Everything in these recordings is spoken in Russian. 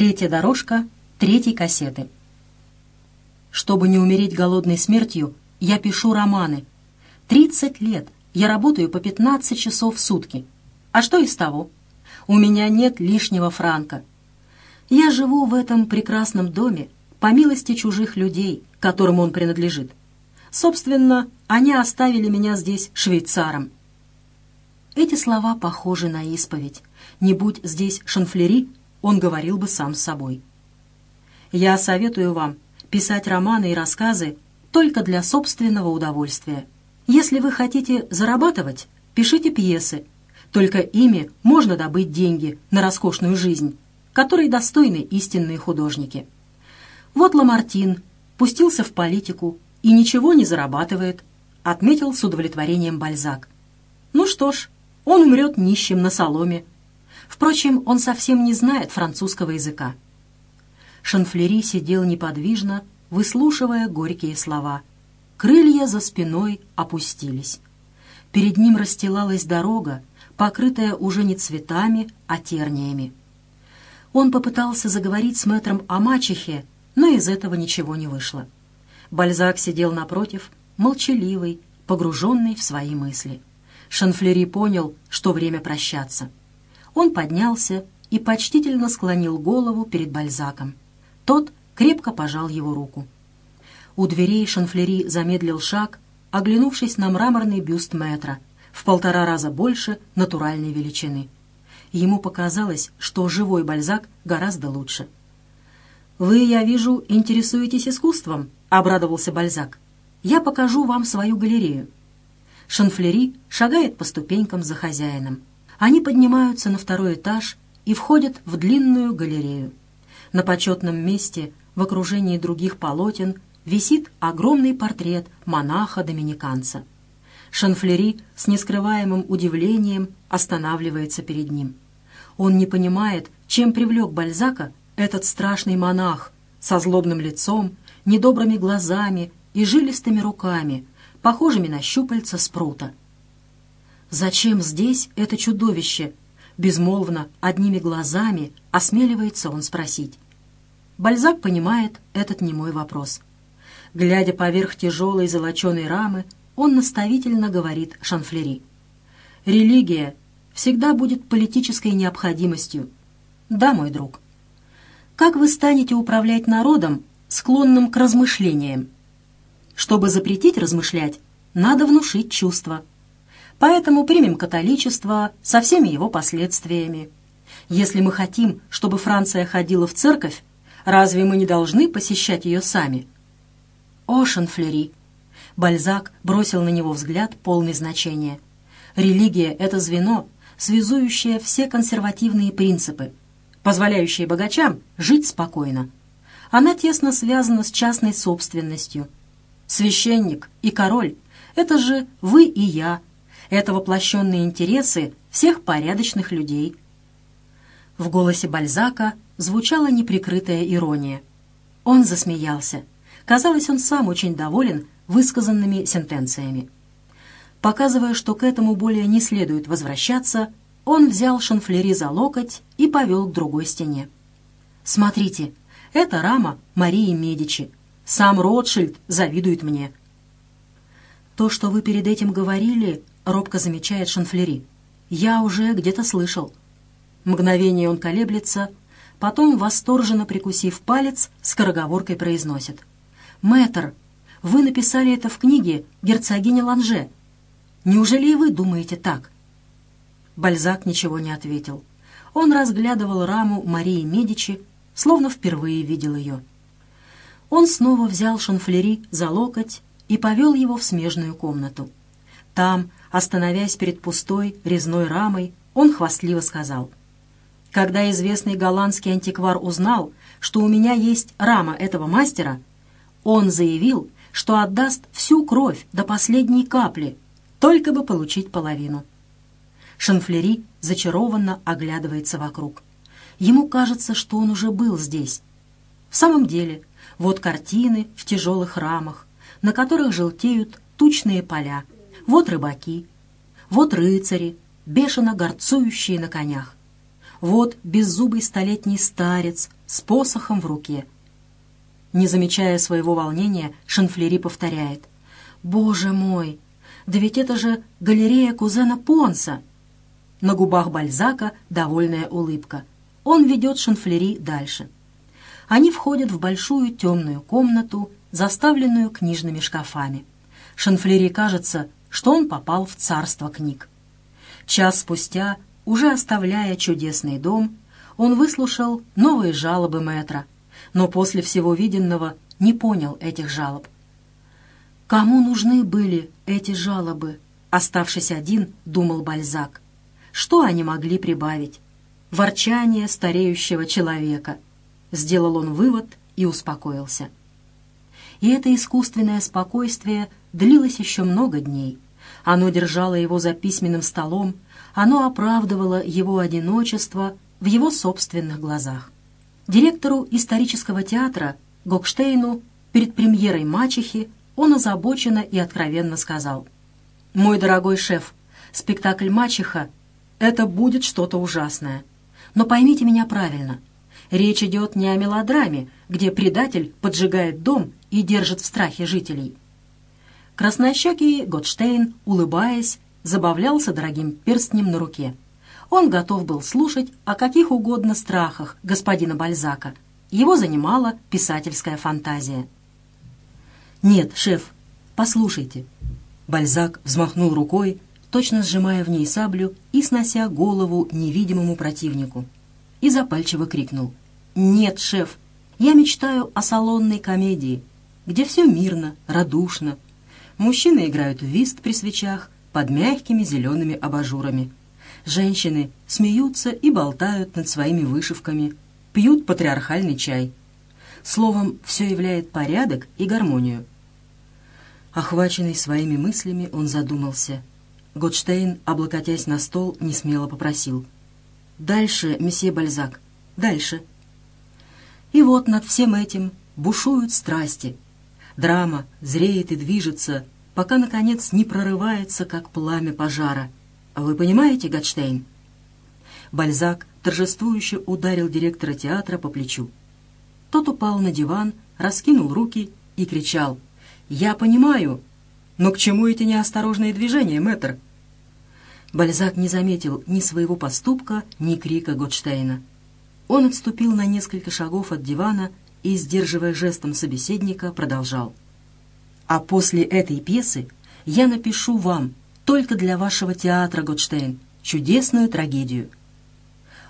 Третья дорожка третьей кассеты. Чтобы не умереть голодной смертью, я пишу романы. 30 лет я работаю по 15 часов в сутки. А что из того? У меня нет лишнего франка. Я живу в этом прекрасном доме по милости чужих людей, которым он принадлежит. Собственно, они оставили меня здесь швейцаром. Эти слова похожи на исповедь. Не будь здесь Шанфлери, он говорил бы сам с собой. Я советую вам писать романы и рассказы только для собственного удовольствия. Если вы хотите зарабатывать, пишите пьесы. Только ими можно добыть деньги на роскошную жизнь, которой достойны истинные художники. Вот Ламартин пустился в политику и ничего не зарабатывает, отметил с удовлетворением Бальзак. Ну что ж, он умрет нищим на соломе. Впрочем, он совсем не знает французского языка. Шанфлери сидел неподвижно, выслушивая горькие слова. Крылья за спиной опустились. Перед ним расстилалась дорога, покрытая уже не цветами, а терниями. Он попытался заговорить с мэтром о мачехе, но из этого ничего не вышло. Бальзак сидел напротив, молчаливый, погруженный в свои мысли. Шанфлери понял, что время прощаться. Он поднялся и почтительно склонил голову перед Бальзаком. Тот крепко пожал его руку. У дверей Шанфлери замедлил шаг, оглянувшись на мраморный бюст метра, в полтора раза больше натуральной величины. Ему показалось, что живой Бальзак гораздо лучше. «Вы, я вижу, интересуетесь искусством», — обрадовался Бальзак. «Я покажу вам свою галерею». Шанфлери шагает по ступенькам за хозяином. Они поднимаются на второй этаж и входят в длинную галерею. На почетном месте, в окружении других полотен, висит огромный портрет монаха-доминиканца. Шанфлери с нескрываемым удивлением останавливается перед ним. Он не понимает, чем привлек Бальзака этот страшный монах со злобным лицом, недобрыми глазами и жилистыми руками, похожими на щупальца спрута. Зачем здесь это чудовище? Безмолвно, одними глазами, осмеливается он спросить. Бальзак понимает этот немой вопрос. Глядя поверх тяжелой золоченой рамы, он наставительно говорит Шанфлери. «Религия всегда будет политической необходимостью. Да, мой друг. Как вы станете управлять народом, склонным к размышлениям? Чтобы запретить размышлять, надо внушить чувства. Поэтому примем католичество со всеми его последствиями. Если мы хотим, чтобы Франция ходила в церковь, разве мы не должны посещать ее сами? О, Шанфлери! Бальзак бросил на него взгляд полный значения. Религия — это звено, связующее все консервативные принципы, позволяющее богачам жить спокойно. Она тесно связана с частной собственностью — священник и король — это же вы и я, это воплощенные интересы всех порядочных людей. В голосе Бальзака звучала неприкрытая ирония. Он засмеялся. Казалось, он сам очень доволен высказанными сентенциями. Показывая, что к этому более не следует возвращаться, он взял Шанфлери за локоть и повел к другой стене. «Смотрите, это рама Марии Медичи. Сам Ротшильд завидует мне». «То, что вы перед этим говорили, — робко замечает Шанфлери, — я уже где-то слышал». Мгновение он колеблется, потом, восторженно прикусив палец, скороговоркой произносит. «Мэтр, вы написали это в книге «Герцогиня Ланже». Неужели и вы думаете так?» Бальзак ничего не ответил. Он разглядывал раму Марии Медичи, словно впервые видел ее. Он снова взял Шанфлери за локоть и повел его в смежную комнату. Там, остановясь перед пустой резной рамой, он хвастливо сказал. «Когда известный голландский антиквар узнал, что у меня есть рама этого мастера, он заявил, что отдаст всю кровь до последней капли, только бы получить половину». Шанфлери зачарованно оглядывается вокруг. Ему кажется, что он уже был здесь. В самом деле, вот картины в тяжелых рамах, на которых желтеют тучные поля. Вот рыбаки, вот рыцари, бешено горцующие на конях. Вот беззубый столетний старец с посохом в руке. Не замечая своего волнения, Шанфлери повторяет. «Боже мой! Да ведь это же галерея кузена Понса!» На губах Бальзака довольная улыбка. Он ведет Шанфлери дальше. Они входят в большую темную комнату, заставленную книжными шкафами. Шанфлери кажется, что он попал в царство книг. Час спустя, уже оставляя чудесный дом, он выслушал новые жалобы мэтра, но после всего виденного не понял этих жалоб. Кому нужны были эти жалобы? Оставшись один, думал Бальзак. Что они могли прибавить? Ворчание стареющего человека. Сделал он вывод и успокоился. И это искусственное спокойствие длилось еще много дней. Оно держало его за письменным столом, оно оправдывало его одиночество в его собственных глазах. Директору исторического театра Гокштейну перед премьерой «Мачехи» он озабоченно и откровенно сказал «Мой дорогой шеф, спектакль «Мачеха» — это будет что-то ужасное. Но поймите меня правильно. Речь идет не о мелодраме, где предатель поджигает дом и держит в страхе жителей. Краснощекий Готштейн, улыбаясь, забавлялся дорогим перстнем на руке. Он готов был слушать о каких угодно страхах господина Бальзака. Его занимала писательская фантазия. «Нет, шеф, послушайте». Бальзак взмахнул рукой, точно сжимая в ней саблю и снося голову невидимому противнику. И запальчиво крикнул. «Нет, шеф, я мечтаю о салонной комедии, где все мирно, радушно. Мужчины играют в вист при свечах под мягкими зелеными абажурами. Женщины смеются и болтают над своими вышивками, пьют патриархальный чай. Словом, все являет порядок и гармонию. Охваченный своими мыслями, он задумался. Готштейн, облокотясь на стол, несмело попросил. «Дальше, месье Бальзак, дальше». И вот над всем этим бушуют страсти. Драма зреет и движется, пока, наконец, не прорывается, как пламя пожара. Вы понимаете, Готштейн? Бальзак торжествующе ударил директора театра по плечу. Тот упал на диван, раскинул руки и кричал. «Я понимаю, но к чему эти неосторожные движения, мэтр?» Бальзак не заметил ни своего поступка, ни крика Готштейна. Он отступил на несколько шагов от дивана и, сдерживая жестом собеседника, продолжал. «А после этой пьесы я напишу вам, только для вашего театра, Готштейн, чудесную трагедию».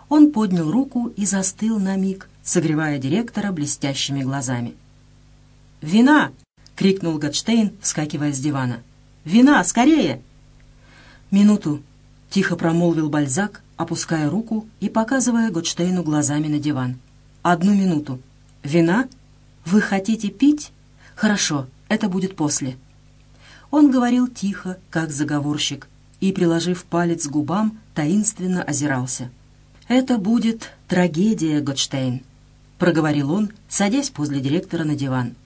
Он поднял руку и застыл на миг, согревая директора блестящими глазами. «Вина!» — крикнул Готштейн, вскакивая с дивана. «Вина, скорее!» «Минуту!» — тихо промолвил Бальзак, опуская руку и показывая Готштейну глазами на диван. «Одну минуту. Вина? Вы хотите пить? Хорошо, это будет после». Он говорил тихо, как заговорщик, и, приложив палец к губам, таинственно озирался. «Это будет трагедия, Готштейн», — проговорил он, садясь возле директора на диван.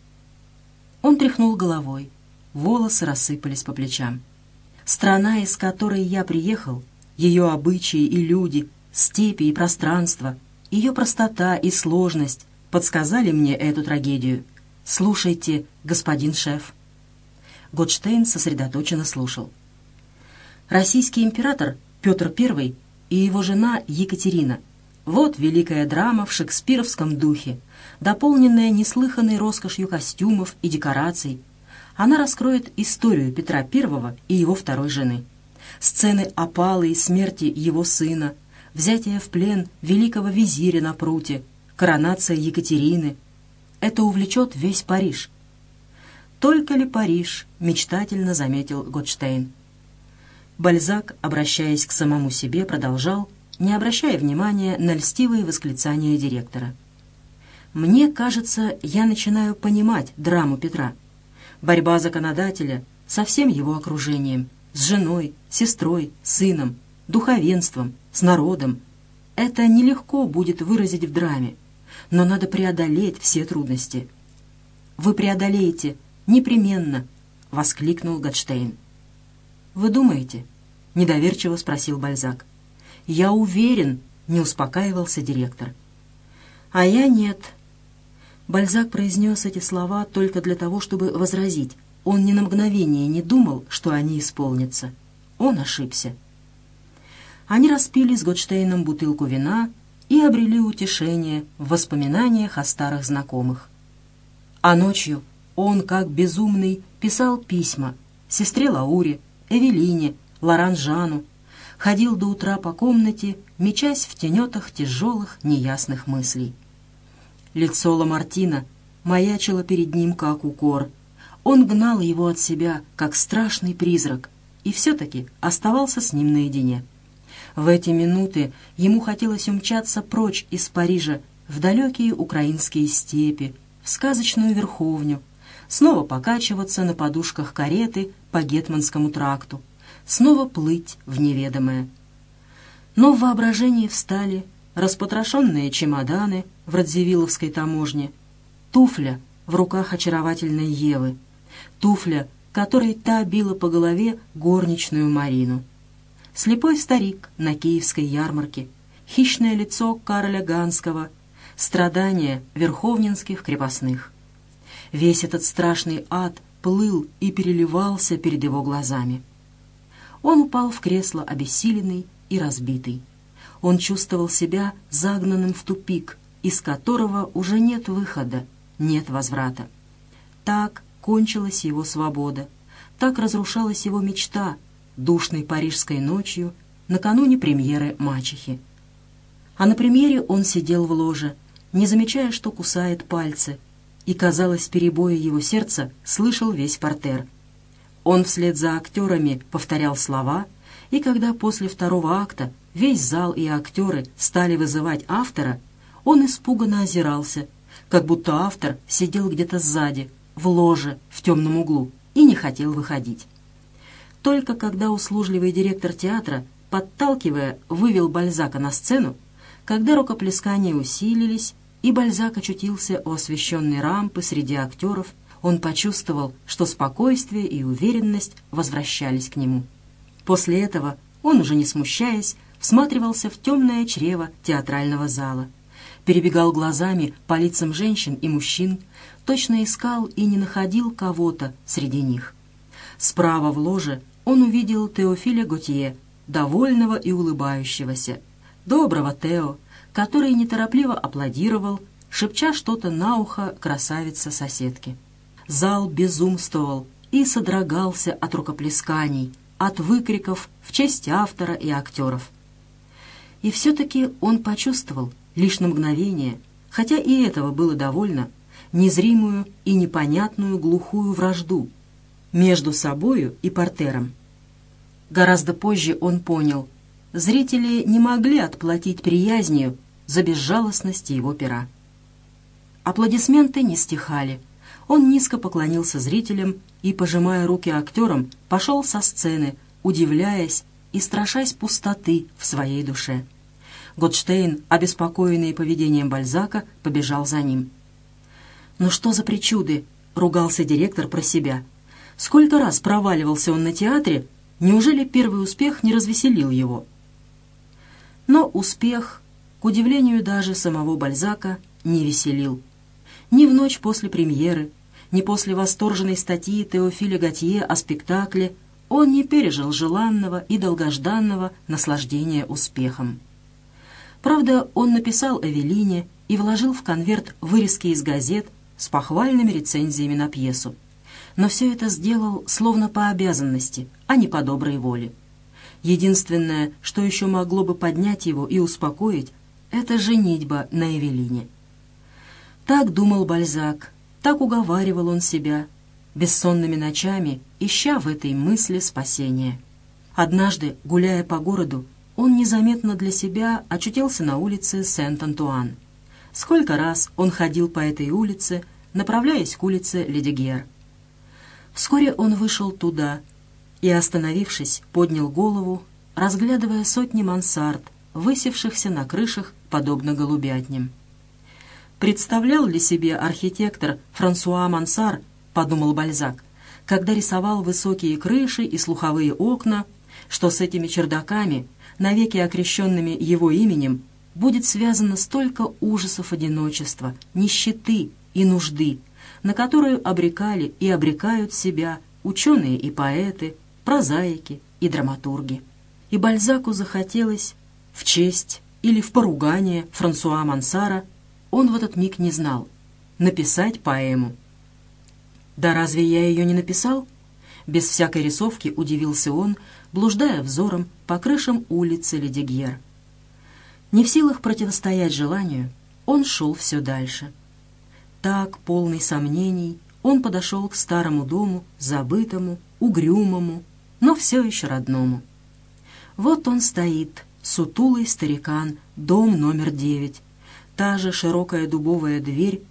Он тряхнул головой. Волосы рассыпались по плечам. «Страна, из которой я приехал, ее обычаи и люди, степи и пространство, ее простота и сложность подсказали мне эту трагедию. Слушайте, господин шеф». Готштейн сосредоточенно слушал. Российский император Петр I и его жена Екатерина. Вот великая драма в шекспировском духе, дополненная неслыханной роскошью костюмов и декораций. Она раскроет историю Петра I и его второй жены сцены опалы и смерти его сына, взятие в плен великого визиря на пруте, коронация Екатерины. Это увлечет весь Париж. «Только ли Париж?» — мечтательно заметил Готштейн. Бальзак, обращаясь к самому себе, продолжал, не обращая внимания на льстивые восклицания директора. «Мне кажется, я начинаю понимать драму Петра. Борьба законодателя со всем его окружением — с женой, сестрой, сыном, духовенством, с народом. Это нелегко будет выразить в драме, но надо преодолеть все трудности. «Вы преодолеете, непременно!» — воскликнул Готштейн. «Вы думаете?» — недоверчиво спросил Бальзак. «Я уверен!» не успокаивался директор. «А я нет». Бальзак произнес эти слова только для того, чтобы возразить. Он ни на мгновение не думал, что они исполнятся. Он ошибся. Они распили с Готштейном бутылку вина и обрели утешение в воспоминаниях о старых знакомых. А ночью он, как безумный, писал письма сестре Лауре, Эвелине, Лоранжану, ходил до утра по комнате, мечась в тенетах тяжелых, неясных мыслей. Лицо Ламартина маячило перед ним, как укор. Он гнал его от себя, как страшный призрак, и все-таки оставался с ним наедине. В эти минуты ему хотелось умчаться прочь из Парижа в далекие украинские степи, в сказочную верховню, снова покачиваться на подушках кареты по Гетманскому тракту, снова плыть в неведомое. Но в воображении встали распотрошенные чемоданы в Радзивилловской таможне, туфля в руках очаровательной Евы, туфля, которой та била по голове горничную Марину — слепой старик на киевской ярмарке, хищное лицо Кароля Ганского, страдания верховнинских крепостных. Весь этот страшный ад плыл и переливался перед его глазами. Он упал в кресло обессиленный и разбитый. Он чувствовал себя загнанным в тупик, из которого уже нет выхода, нет возврата. Так кончилась его свобода, так разрушалась его мечта, душной парижской ночью накануне премьеры «Мачехи». А на премьере он сидел в ложе, не замечая, что кусает пальцы, и, казалось, перебоя его сердца слышал весь портер. Он вслед за актерами повторял слова, и когда после второго акта весь зал и актеры стали вызывать автора, он испуганно озирался, как будто автор сидел где-то сзади, в ложе, в темном углу, и не хотел выходить. Только когда услужливый директор театра, подталкивая, вывел Бальзака на сцену, когда рукоплескания усилились, и Бальзак очутился у освещенной рампы среди актеров, он почувствовал, что спокойствие и уверенность возвращались к нему. После этого он, уже не смущаясь, всматривался в темное чрево театрального зала, перебегал глазами по лицам женщин и мужчин, точно искал и не находил кого-то среди них. Справа в ложе он увидел Теофиля Готье, довольного и улыбающегося, доброго Тео, который неторопливо аплодировал, шепча что-то на ухо красавице-соседке. Зал безумствовал и содрогался от рукоплесканий, от выкриков в честь автора и актеров. И все-таки он почувствовал, лишь на мгновение, хотя и этого было довольно, незримую и непонятную глухую вражду — между собою и портером. Гораздо позже он понял, зрители не могли отплатить приязнью за безжалостность его пера. Аплодисменты не стихали. Он низко поклонился зрителям и, пожимая руки актерам, пошел со сцены, удивляясь и страшась пустоты в своей душе. Готштейн, обеспокоенный поведением Бальзака, побежал за ним. «Ну что за причуды?» — ругался директор про себя — Сколько раз проваливался он на театре, неужели первый успех не развеселил его? Но успех, к удивлению даже самого Бальзака, не веселил. Ни в ночь после премьеры, ни после восторженной статьи Теофиля Готье о спектакле он не пережил желанного и долгожданного наслаждения успехом. Правда, он написал Эвелине и вложил в конверт вырезки из газет с похвальными рецензиями на пьесу но все это сделал словно по обязанности, а не по доброй воле. Единственное, что еще могло бы поднять его и успокоить, это женитьба на Эвелине. Так думал Бальзак, так уговаривал он себя, бессонными ночами, ища в этой мысли спасения. Однажды, гуляя по городу, он незаметно для себя очутился на улице Сент-Антуан. Сколько раз он ходил по этой улице, направляясь к улице Ледигер. Вскоре он вышел туда и, остановившись, поднял голову, разглядывая сотни мансард, высевшихся на крышах, подобно голубятням. Представлял ли себе архитектор Франсуа Мансар, подумал Бальзак, когда рисовал высокие крыши и слуховые окна, что с этими чердаками, навеки окрещенными его именем, будет связано столько ужасов одиночества, нищеты и нужды, на которую обрекали и обрекают себя ученые и поэты, прозаики и драматурги. И Бальзаку захотелось в честь или в поругание Франсуа Мансара, он в этот миг не знал, написать поэму. «Да разве я ее не написал?» Без всякой рисовки удивился он, блуждая взором по крышам улицы Ледигьер. Не в силах противостоять желанию, он шел все дальше. Так, полный сомнений, он подошел к старому дому, забытому, угрюмому, но все еще родному. Вот он стоит, сутулый старикан, дом номер девять. Та же широкая дубовая дверь,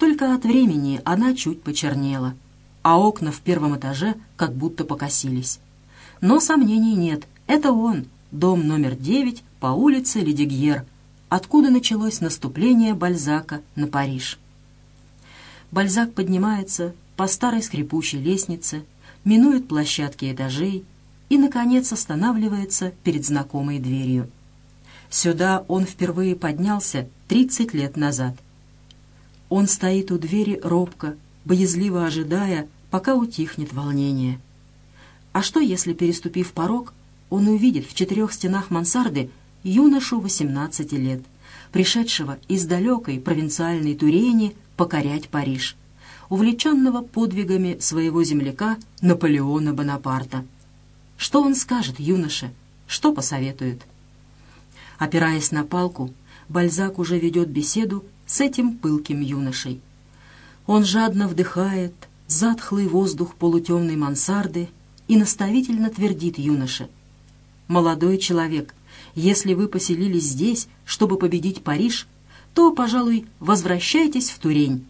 только от времени она чуть почернела, а окна в первом этаже как будто покосились. Но сомнений нет, это он, дом номер девять по улице Ледигьер, откуда началось наступление Бальзака на Париж. Бальзак поднимается по старой скрипучей лестнице, минует площадки этажей и, наконец, останавливается перед знакомой дверью. Сюда он впервые поднялся 30 лет назад. Он стоит у двери робко, боязливо ожидая, пока утихнет волнение. А что, если, переступив порог, он увидит в четырех стенах мансарды юношу 18 лет, пришедшего из далекой провинциальной Турени покорять Париж, увлеченного подвигами своего земляка Наполеона Бонапарта. Что он скажет юноше? Что посоветует? Опираясь на палку, Бальзак уже ведет беседу с этим пылким юношей. Он жадно вдыхает затхлый воздух полутемной мансарды и наставительно твердит юноше. «Молодой человек, если вы поселились здесь, чтобы победить Париж, то, пожалуй, возвращайтесь в Турень.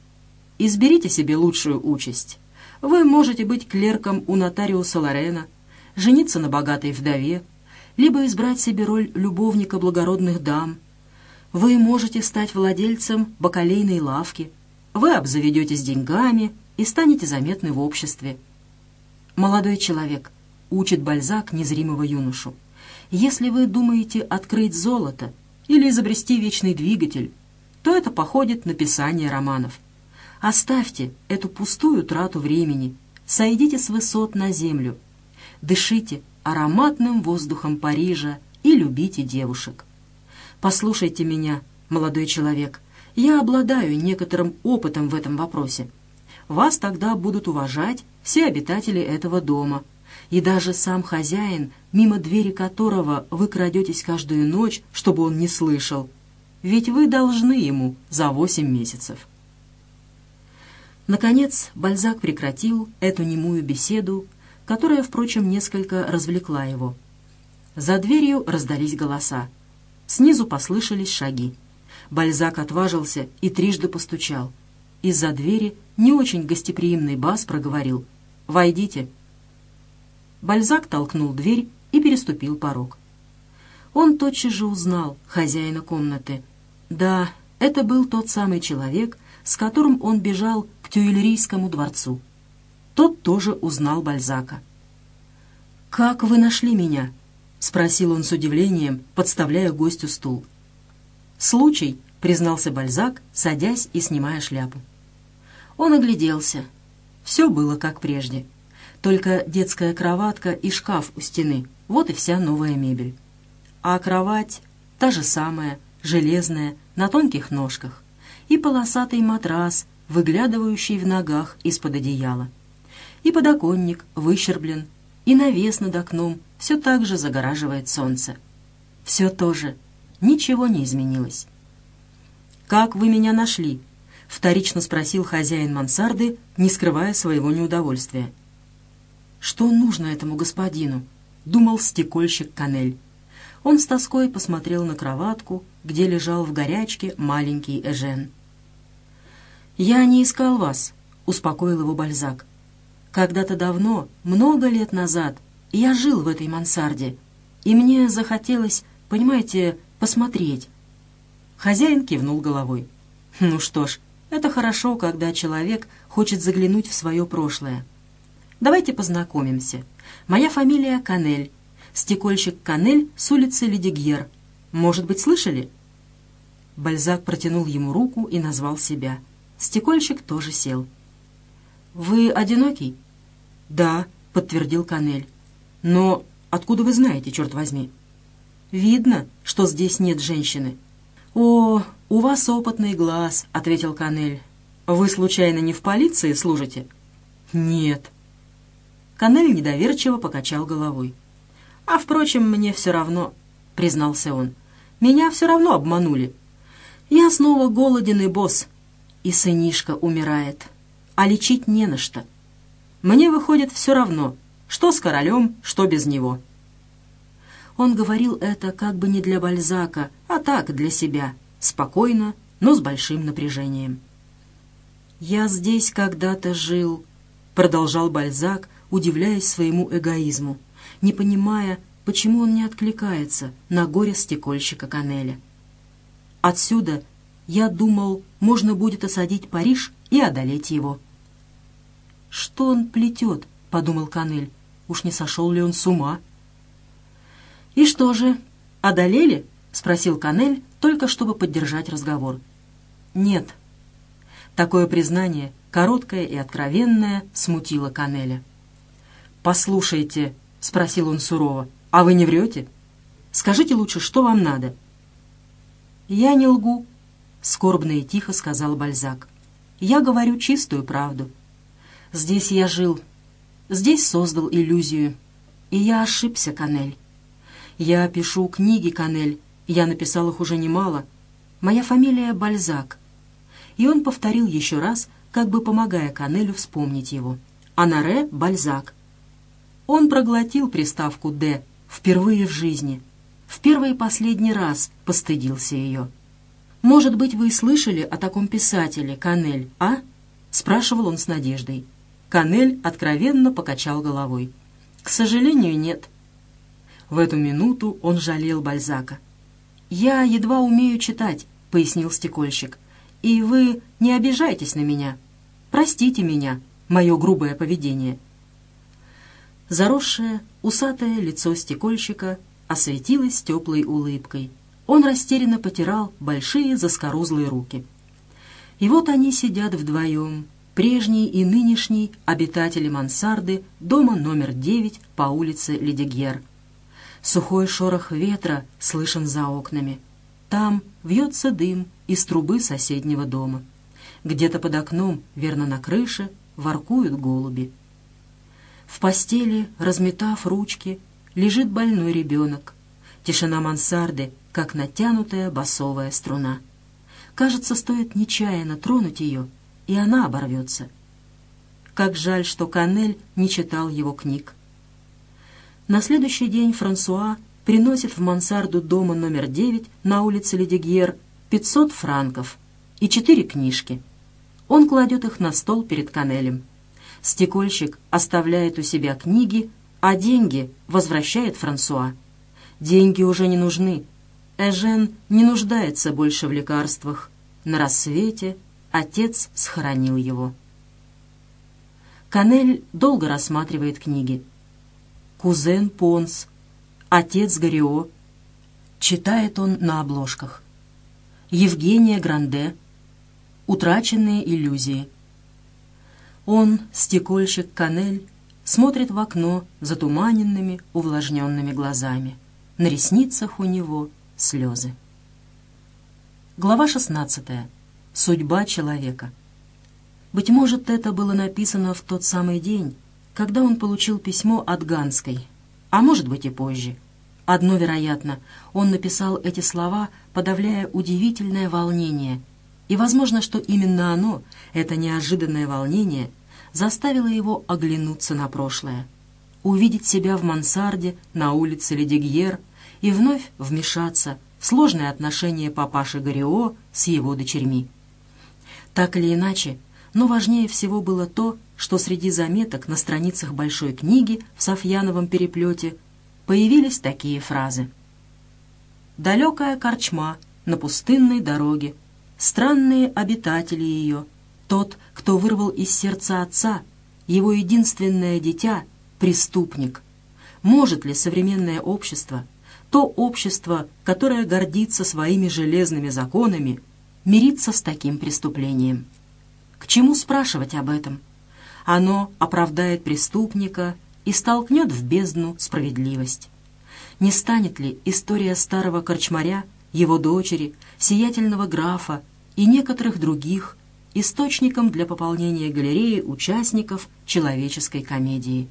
Изберите себе лучшую участь. Вы можете быть клерком у нотариуса Лорена, жениться на богатой вдове, либо избрать себе роль любовника благородных дам. Вы можете стать владельцем бакалейной лавки, вы обзаведетесь деньгами и станете заметны в обществе. Молодой человек учит Бальзак незримого юношу. Если вы думаете открыть золото или изобрести вечный двигатель, то это походит на писание романов. Оставьте эту пустую трату времени, сойдите с высот на землю, дышите ароматным воздухом Парижа и любите девушек. Послушайте меня, молодой человек, я обладаю некоторым опытом в этом вопросе. Вас тогда будут уважать все обитатели этого дома, и даже сам хозяин, мимо двери которого вы крадетесь каждую ночь, чтобы он не слышал, ведь вы должны ему за восемь месяцев. Наконец Бальзак прекратил эту немую беседу которая, впрочем, несколько развлекла его. За дверью раздались голоса. Снизу послышались шаги. Бальзак отважился и трижды постучал. Из-за двери не очень гостеприимный бас проговорил «Войдите». Бальзак толкнул дверь и переступил порог. Он тотчас же узнал хозяина комнаты. Да, это был тот самый человек, с которым он бежал к Тюильрийскому дворцу. Тот тоже узнал Бальзака. «Как вы нашли меня?» — спросил он с удивлением, подставляя гостю стул. «Случай», — признался Бальзак, садясь и снимая шляпу. Он огляделся. Все было как прежде. Только детская кроватка и шкаф у стены — вот и вся новая мебель. А кровать — та же самая, железная, на тонких ножках. И полосатый матрас, выглядывающий в ногах из-под одеяла и подоконник выщерблен, и навес над окном все так же загораживает солнце. Все то же, ничего не изменилось. «Как вы меня нашли?» — вторично спросил хозяин мансарды, не скрывая своего неудовольствия. «Что нужно этому господину?» — думал стекольщик Канель. Он с тоской посмотрел на кроватку, где лежал в горячке маленький Эжен. «Я не искал вас», — успокоил его Бальзак. Когда-то давно, много лет назад, я жил в этой мансарде, и мне захотелось, понимаете, посмотреть. Хозяин кивнул головой. Ну что ж, это хорошо, когда человек хочет заглянуть в свое прошлое. Давайте познакомимся. Моя фамилия Канель. Стекольщик Канель с улицы Ледигьер. Может быть, слышали? Бальзак протянул ему руку и назвал себя. Стекольщик тоже сел. «Вы одинокий?» «Да», — подтвердил Канель. «Но откуда вы знаете, черт возьми?» «Видно, что здесь нет женщины». «О, у вас опытный глаз», — ответил Канель. «Вы, случайно, не в полиции служите?» «Нет». Канель недоверчиво покачал головой. «А, впрочем, мне все равно», — признался он. «Меня все равно обманули. Я снова голоден и босс, и сынишка умирает, а лечить не на что. Мне выходит все равно, что с королем, что без него». Он говорил это как бы не для Бальзака, а так, для себя, спокойно, но с большим напряжением. «Я здесь когда-то жил», — продолжал Бальзак, удивляясь своему эгоизму, не понимая, почему он не откликается на горе стекольщика Канеля. Отсюда, я думал, можно будет осадить Париж и одолеть его. «Что он плетет?» — подумал Канель. «Уж не сошел ли он с ума?» «И что же, одолели?» — спросил Канель, только чтобы поддержать разговор. «Нет». Такое признание, короткое и откровенное, смутило Канеля. «Послушайте», — спросил он сурово, — «а вы не врете? Скажите лучше, что вам надо?» «Я не лгу», — скорбно и тихо сказал Бальзак. «Я говорю чистую правду. Здесь я жил, здесь создал иллюзию, и я ошибся, Канель. Я пишу книги, Канель, я написал их уже немало. Моя фамилия Бальзак». И он повторил еще раз, как бы помогая Канелю вспомнить его. «Анаре Бальзак». Он проглотил приставку «Д» впервые в жизни. В первый и последний раз постыдился ее. «Может быть, вы слышали о таком писателе, Канель, а?» — спрашивал он с надеждой. Канель откровенно покачал головой. «К сожалению, нет». В эту минуту он жалел Бальзака. «Я едва умею читать», — пояснил стекольщик. «И вы не обижайтесь на меня. Простите меня, мое грубое поведение». Заросшее, усатое лицо стекольщика осветилось теплой улыбкой. Он растерянно потирал большие заскорузлые руки. И вот они сидят вдвоем, прежний и нынешний обитатели мансарды дома номер девять по улице Ледигер. Сухой шорох ветра слышен за окнами. Там вьется дым из трубы соседнего дома. Где-то под окном, верно на крыше, воркуют голуби. В постели, разметав ручки, лежит больной ребенок. Тишина мансарды, как натянутая басовая струна. Кажется, стоит нечаянно тронуть ее, и она оборвется. Как жаль, что Канель не читал его книг. На следующий день Франсуа приносит в мансарду дома номер 9 на улице Ледигьер 500 франков и четыре книжки. Он кладет их на стол перед Канелем. Стекольщик оставляет у себя книги, а деньги возвращает Франсуа. Деньги уже не нужны. Эжен не нуждается больше в лекарствах. На рассвете отец схоронил его. Канель долго рассматривает книги. «Кузен Понс», «Отец Горио». Читает он на обложках. Евгения Гранде, «Утраченные иллюзии». Он, стекольщик Канель, смотрит в окно затуманенными, увлажненными глазами. На ресницах у него слезы. Глава 16. Судьба человека. Быть может, это было написано в тот самый день, когда он получил письмо от Ганской, а может быть и позже. Одно вероятно, он написал эти слова, подавляя удивительное волнение — и возможно, что именно оно, это неожиданное волнение, заставило его оглянуться на прошлое, увидеть себя в мансарде на улице Ледигьер и вновь вмешаться в сложные отношения папаши Горио с его дочерьми. Так или иначе, но важнее всего было то, что среди заметок на страницах большой книги в Софьяновом переплете появились такие фразы. «Далекая корчма на пустынной дороге, странные обитатели ее, тот, кто вырвал из сердца отца, его единственное дитя, преступник. Может ли современное общество, то общество, которое гордится своими железными законами, мирится с таким преступлением. К чему спрашивать об этом? Оно оправдает преступника и столкнет в бездну справедливость. Не станет ли история старого корчмаря, его дочери, сиятельного графа и некоторых других источником для пополнения галереи участников человеческой комедии?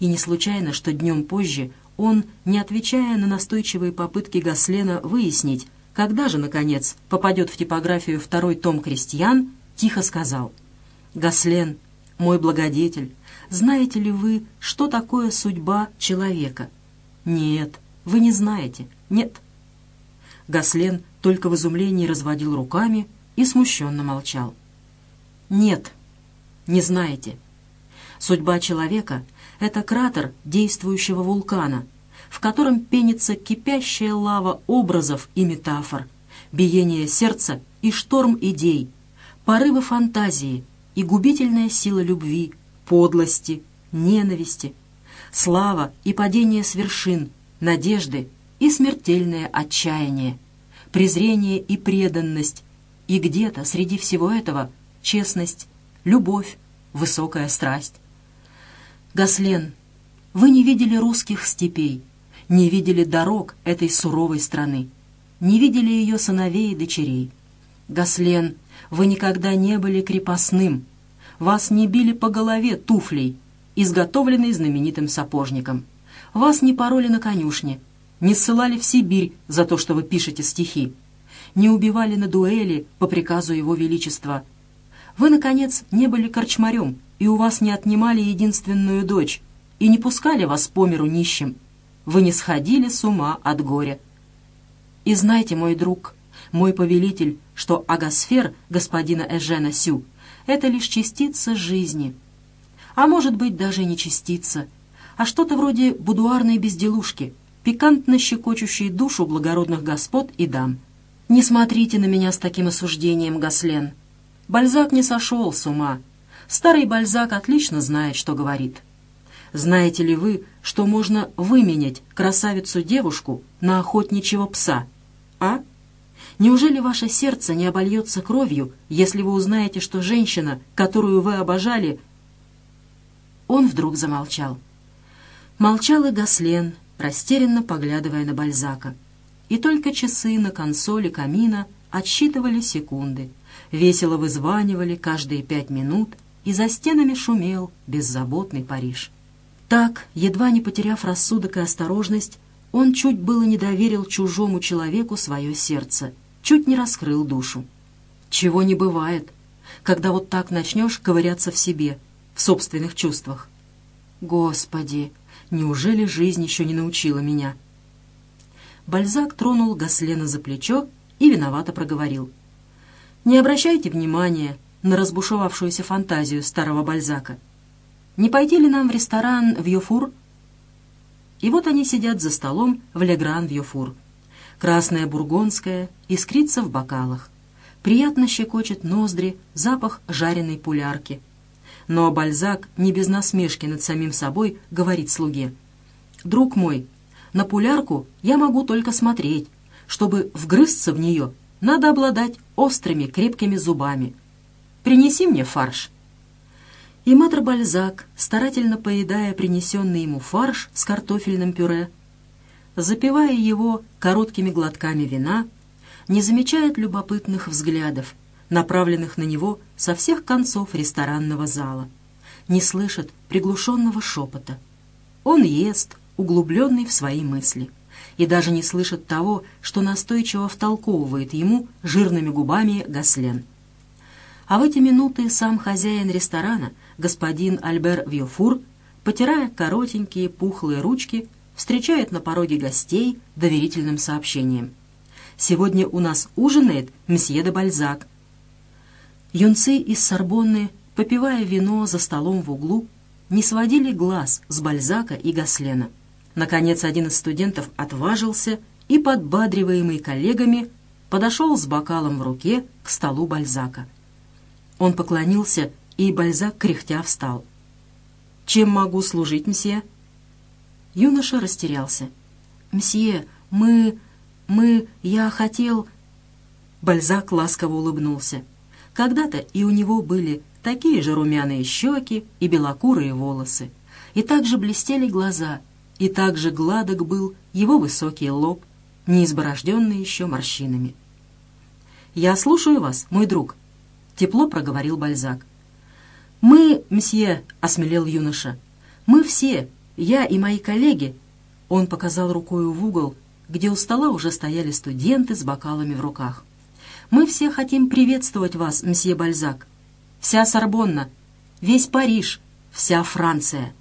И не случайно, что днем позже он, не отвечая на настойчивые попытки Гаслена выяснить, когда же, наконец, попадет в типографию второй том «Крестьян», тихо сказал «Гаслен, мой благодетель, знаете ли вы, что такое судьба человека?» «Нет, вы не знаете, нет». Гаслен только в изумлении разводил руками и смущенно молчал. «Нет, не знаете. Судьба человека — это кратер действующего вулкана, в котором пенится кипящая лава образов и метафор, биение сердца и шторм идей, порывы фантазии и губительная сила любви, подлости, ненависти, слава и падение с вершин, надежды и смертельное отчаяние, презрение и преданность, и где-то среди всего этого честность, любовь, высокая страсть. Гаслен, вы не видели русских степей, не видели дорог этой суровой страны, не видели ее сыновей и дочерей. Гаслен, вы никогда не были крепостным, вас не били по голове туфлей, изготовленной знаменитым сапожником. Вас не пороли на конюшне, не ссылали в Сибирь за то, что вы пишете стихи, не убивали на дуэли по приказу Его Величества. Вы, наконец, не были корчмарем, и у вас не отнимали единственную дочь, и не пускали вас по миру нищим вы не сходили с ума от горя. И знайте, мой друг, мой повелитель, что агосфер господина Эжена Сю — это лишь частица жизни. А может быть, даже не частица, а что-то вроде будуарной безделушки, пикантно щекочущей душу благородных господ и дам. Не смотрите на меня с таким осуждением, Гаслен. Бальзак не сошел с ума. Старый Бальзак отлично знает, что говорит. Знаете ли вы, что можно выменять красавицу-девушку на охотничьего пса? А? Неужели ваше сердце не обольется кровью, если вы узнаете, что женщина, которую вы обожали... Он вдруг замолчал. Молчал и Гаслен, растерянно поглядывая на Бальзака. И только часы на консоли камина отсчитывали секунды, весело вызванивали каждые пять минут, и за стенами шумел беззаботный Париж. Так, едва не потеряв рассудок и осторожность, он чуть было не доверил чужому человеку свое сердце, чуть не раскрыл душу. Чего не бывает, когда вот так начнешь ковыряться в себе, в собственных чувствах. Господи, неужели жизнь еще не научила меня? Бальзак тронул Гаслена за плечо и виновато проговорил. «Не обращайте внимания на разбушевавшуюся фантазию старого Бальзака. Не пойти ли нам в ресторан в Йофур? И вот они сидят за столом в Легран в Йофур. Красная бургонская искрится в бокалах. Приятно щекочет ноздри запах жареной пулярки. Но Бальзак не без насмешки над самим собой говорит слуге. «Друг мой, на пулярку я могу только смотреть. Чтобы вгрызться в нее, надо обладать острыми крепкими зубами. Принеси мне фарш». И мэтр Бальзак, старательно поедая принесенный ему фарш с картофельным пюре, запивая его короткими глотками вина, не замечает любопытных взглядов, направленных на него со всех концов ресторанного зала, не слышит приглушенного шепота. Он ест, углубленный в свои мысли, и даже не слышит того, что настойчиво втолковывает ему жирными губами Гаслен. А в эти минуты сам хозяин ресторана — господин Альбер Вьофур, потирая коротенькие пухлые ручки, встречает на пороге гостей доверительным сообщением. «Сегодня у нас ужинает мсье де Бальзак». Юнцы из Сорбонны, попивая вино за столом в углу, не сводили глаз с Бальзака и Гаслена. Наконец, один из студентов отважился и, подбадриваемый коллегами, подошел с бокалом в руке к столу Бальзака. Он поклонился и Бальзак кряхтя встал. «Чем могу служить, мсье?» Юноша растерялся. «Мсье, мы... мы... я хотел...» Бальзак ласково улыбнулся. Когда-то и у него были такие же румяные щеки и белокурые волосы, и также блестели глаза, и также гладок был его высокий лоб, не изборожденный еще морщинами. «Я слушаю вас, мой друг», — тепло проговорил Бальзак. «Мы, мсье», — осмелел юноша, — «мы все, я и мои коллеги», — он показал рукою в угол, где у стола уже стояли студенты с бокалами в руках. «Мы все хотим приветствовать вас, мсье Бальзак. Вся Сорбонна, весь Париж, вся Франция».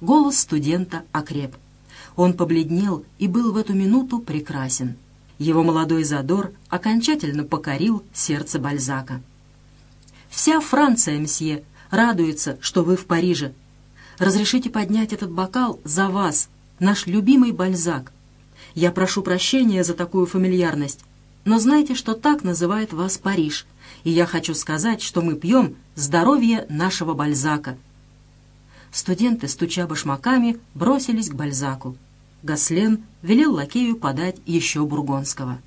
Голос студента окреп. Он побледнел и был в эту минуту прекрасен. Его молодой задор окончательно покорил сердце Бальзака. Вся Франция, мсье, радуется, что вы в Париже. Разрешите поднять этот бокал за вас, наш любимый Бальзак. Я прошу прощения за такую фамильярность, но знайте, что так называет вас Париж, и я хочу сказать, что мы пьем здоровье нашего Бальзака». Студенты, стуча башмаками, бросились к Бальзаку. Гаслен велел лакею подать еще бургонского.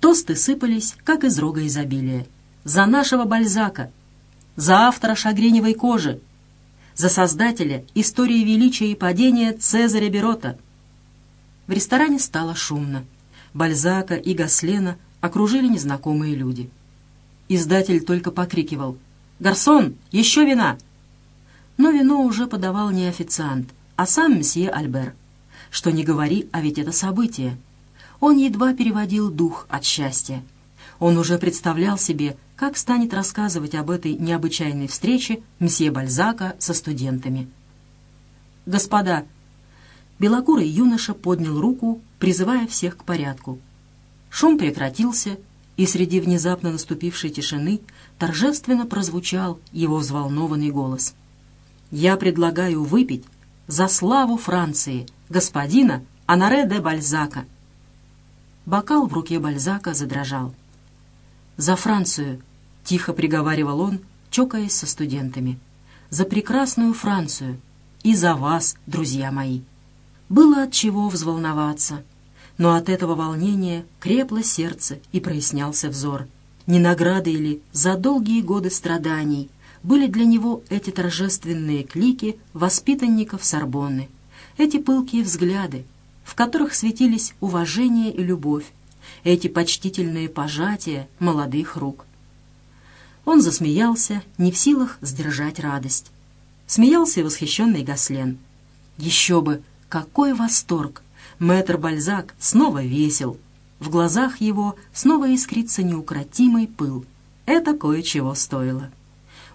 Тосты сыпались, как из рога изобилия за нашего Бальзака, за автора шагреневой кожи, за создателя истории величия и падения Цезаря Берота. В ресторане стало шумно. Бальзака и Гаслена окружили незнакомые люди. Издатель только покрикивал «Гарсон, еще вина!» Но вино уже подавал не официант, а сам месье Альбер. Что не говори, а ведь это событие. Он едва переводил дух от счастья. Он уже представлял себе, как станет рассказывать об этой необычайной встрече мсье Бальзака со студентами. «Господа!» Белокурый юноша поднял руку, призывая всех к порядку. Шум прекратился, и среди внезапно наступившей тишины торжественно прозвучал его взволнованный голос. «Я предлагаю выпить за славу Франции господина Анаре де Бальзака». Бокал в руке Бальзака задрожал. «За Францию!» — тихо приговаривал он, чокаясь со студентами. «За прекрасную Францию! И за вас, друзья мои!» Было от чего взволноваться, но от этого волнения крепло сердце и прояснялся взор. Не наградой ли за долгие годы страданий были для него эти торжественные клики воспитанников Сорбонны, эти пылкие взгляды, в которых светились уважение и любовь, эти почтительные пожатия молодых рук. Он засмеялся, не в силах сдержать радость. Смеялся и восхищенный Гаслен. Еще бы, какой восторг! Мэтр Бальзак снова весел. В глазах его снова искрится неукротимый пыл. Это кое-чего стоило.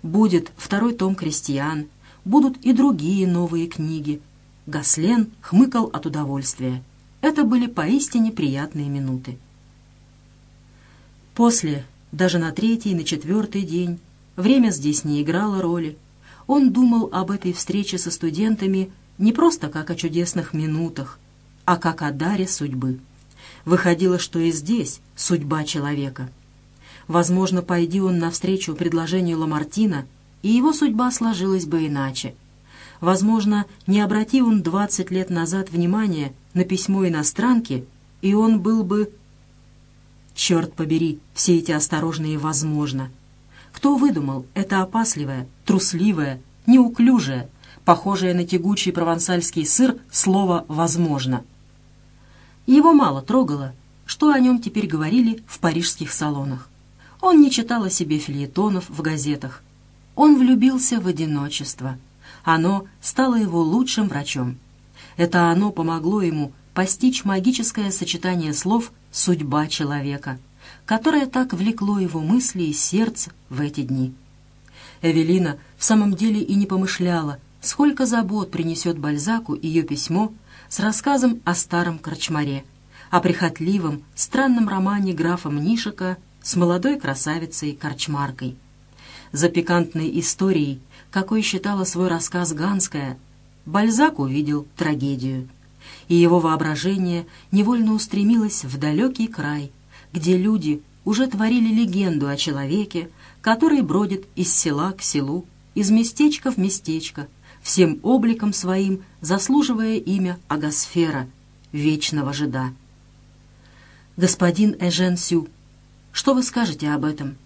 Будет второй том «Крестьян», будут и другие новые книги. Гаслен хмыкал от удовольствия. Это были поистине приятные минуты. После даже на третий и на четвертый день. Время здесь не играло роли. Он думал об этой встрече со студентами не просто как о чудесных минутах, а как о даре судьбы. Выходило, что и здесь судьба человека. Возможно, пойди он навстречу предложению Ламартина, и его судьба сложилась бы иначе. Возможно, не обрати он двадцать лет назад внимания на письмо иностранки, и он был бы Черт побери, все эти осторожные «возможно». Кто выдумал это опасливое, трусливое, неуклюжее, похожее на тягучий провансальский сыр слово «возможно»? Его мало трогало, что о нем теперь говорили в парижских салонах. Он не читал о себе фильетонов в газетах. Он влюбился в одиночество. Оно стало его лучшим врачом. Это оно помогло ему постичь магическое сочетание слов «судьба человека», которое так влекло его мысли и сердце в эти дни. Эвелина в самом деле и не помышляла, сколько забот принесет Бальзаку ее письмо с рассказом о старом корчмаре, о прихотливом, странном романе графа Мнишика с молодой красавицей-корчмаркой. За пикантной историей, какой считала свой рассказ Ганская, Бальзак увидел трагедию и его воображение невольно устремилось в далекий край, где люди уже творили легенду о человеке, который бродит из села к селу, из местечка в местечко, всем обликом своим заслуживая имя Агосфера, вечного жида. «Господин Эжен Сю, что вы скажете об этом?»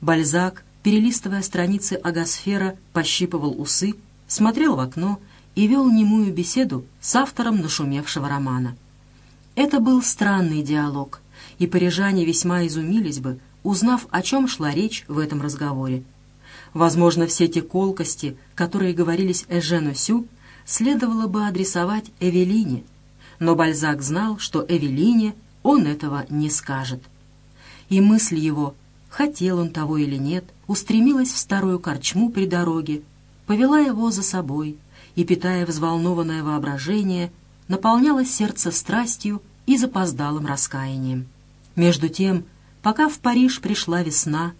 Бальзак, перелистывая страницы агосфера, пощипывал усы, смотрел в окно и вел немую беседу с автором нашумевшего романа. Это был странный диалог, и парижане весьма изумились бы, узнав, о чем шла речь в этом разговоре. Возможно, все те колкости, которые говорились Эжену Сю, следовало бы адресовать Эвелине, но Бальзак знал, что Эвелине он этого не скажет. И мысль его, хотел он того или нет, устремилась в старую корчму при дороге, повела его за собой и, питая взволнованное воображение, наполняла сердце страстью и запоздалым раскаянием. Между тем, пока в Париж пришла весна,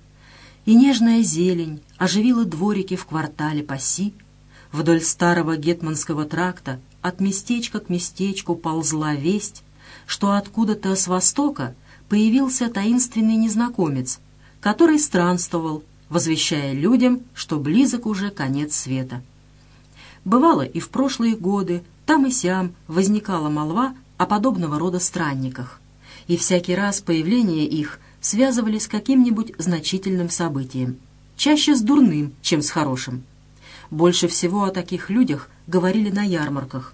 и нежная зелень оживила дворики в квартале Пасси, вдоль старого гетманского тракта от местечка к местечку ползла весть, что откуда-то с востока появился таинственный незнакомец, который странствовал, возвещая людям, что близок уже конец света. Бывало и в прошлые годы там и сям возникала молва о подобного рода странниках, и всякий раз появление их связывали с каким-нибудь значительным событием, чаще с дурным, чем с хорошим. Больше всего о таких людях говорили на ярмарках,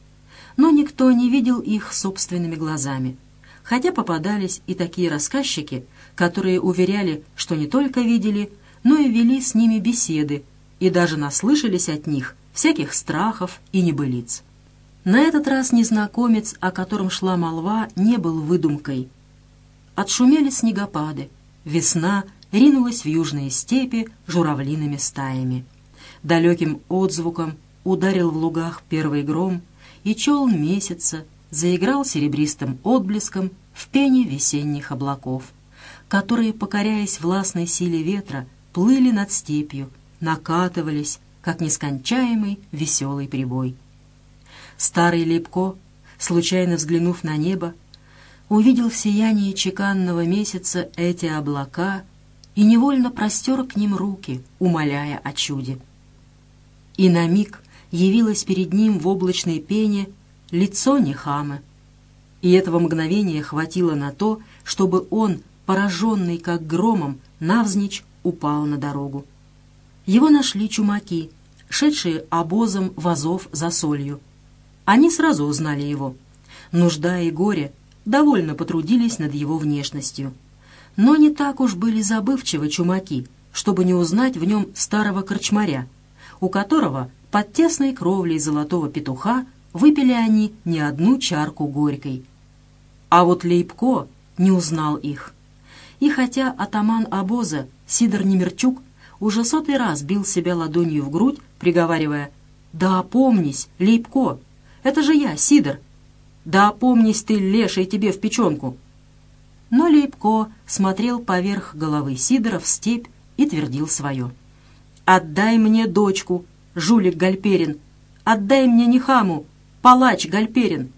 но никто не видел их собственными глазами, хотя попадались и такие рассказчики, которые уверяли, что не только видели, но и вели с ними беседы и даже наслышались от них всяких страхов и небылиц. На этот раз незнакомец, о котором шла молва, не был выдумкой. Отшумели снегопады, весна ринулась в южные степи журавлиными стаями. Далеким отзвуком ударил в лугах первый гром, и чел месяца заиграл серебристым отблеском в пене весенних облаков, которые, покоряясь властной силе ветра, плыли над степью, накатывались, как нескончаемый веселый прибой. Старый Лепко, случайно взглянув на небо, увидел в сиянии чеканного месяца эти облака и невольно простер к ним руки, умоляя о чуде и на миг явилось перед ним в облачной пене лицо Нехамы. И этого мгновения хватило на то, чтобы он, пораженный как громом, навзничь упал на дорогу. Его нашли чумаки, шедшие обозом вазов за солью. Они сразу узнали его. Нужда и горе довольно потрудились над его внешностью. Но не так уж были забывчивы чумаки, чтобы не узнать в нем старого корчмаря, у которого под тесной кровлей золотого петуха выпили они не одну чарку горькой. А вот Лейбко не узнал их. И хотя атаман обоза Сидор Немерчук уже сотый раз бил себя ладонью в грудь, приговаривая «Да опомнись, Лейбко, это же я, Сидор! Да опомнись ты, леший, тебе в печенку!» Но Лейбко смотрел поверх головы Сидора в степь и твердил свое. «Отдай мне дочку, жулик Гальперин! Отдай мне Нихаму, палач Гальперин!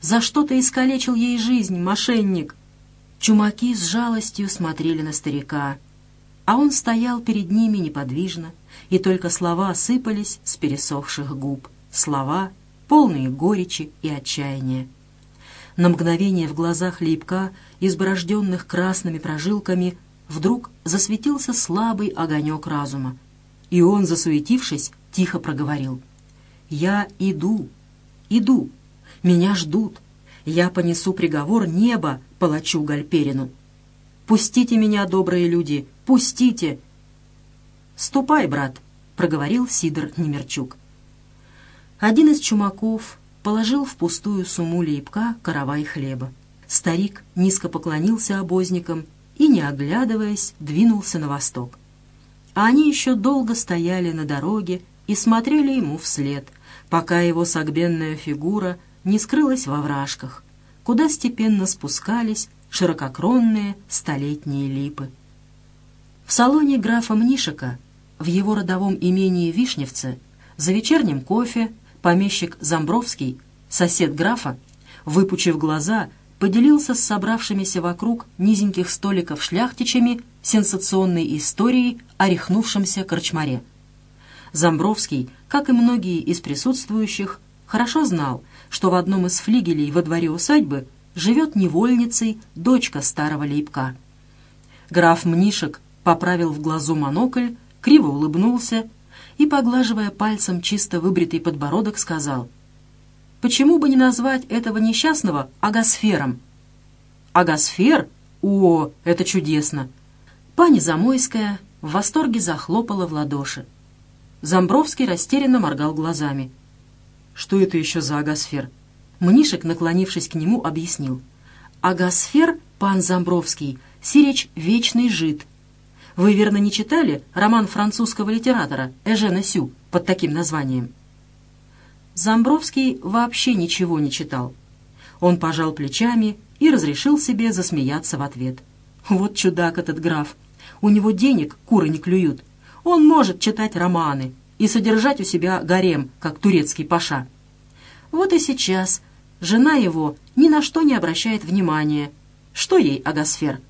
За что ты искалечил ей жизнь, мошенник?» Чумаки с жалостью смотрели на старика, а он стоял перед ними неподвижно, и только слова сыпались с пересохших губ, слова, полные горечи и отчаяния. На мгновение в глазах Лейбка, изборожденных красными прожилками, вдруг засветился слабый огонек разума. И он, засуетившись, тихо проговорил. «Я иду, иду, меня ждут. Я понесу приговор неба палачу Гальперину. Пустите меня, добрые люди, пустите!» «Ступай, брат», — проговорил Сидор Немерчук. Один из чумаков положил в пустую сумму лейбка каравай хлеба. Старик низко поклонился обозникам и, не оглядываясь, двинулся на восток а они еще долго стояли на дороге и смотрели ему вслед, пока его согбенная фигура не скрылась во вражках, куда степенно спускались ширококронные столетние липы. В салоне графа Мнишика, в его родовом имении Вишневце, за вечерним кофе помещик Замбровский, сосед графа, выпучив глаза, поделился с собравшимися вокруг низеньких столиков шляхтичами сенсационной историей о рехнувшемся корчмаре. Замбровский, как и многие из присутствующих, хорошо знал, что в одном из флигелей во дворе усадьбы живет невольницей дочка старого лейбка. Граф Мнишек поправил в глазу монокль, криво улыбнулся и, поглаживая пальцем чисто выбритый подбородок, сказал, «Почему бы не назвать этого несчастного агосфером?» «Агосфер? О, это чудесно!» Пани Замойская в восторге захлопала в ладоши. Замбровский растерянно моргал глазами. «Что это еще за агосфер?» Мнишек, наклонившись к нему, объяснил. «Агосфер, пан Замбровский, сиречь вечный жид. Вы, верно, не читали роман французского литератора Эжена Сю под таким названием?» Замбровский вообще ничего не читал. Он пожал плечами и разрешил себе засмеяться в ответ. «Вот чудак этот граф! У него денег куры не клюют. Он может читать романы и содержать у себя гарем, как турецкий паша. Вот и сейчас жена его ни на что не обращает внимания. Что ей Агасфер?»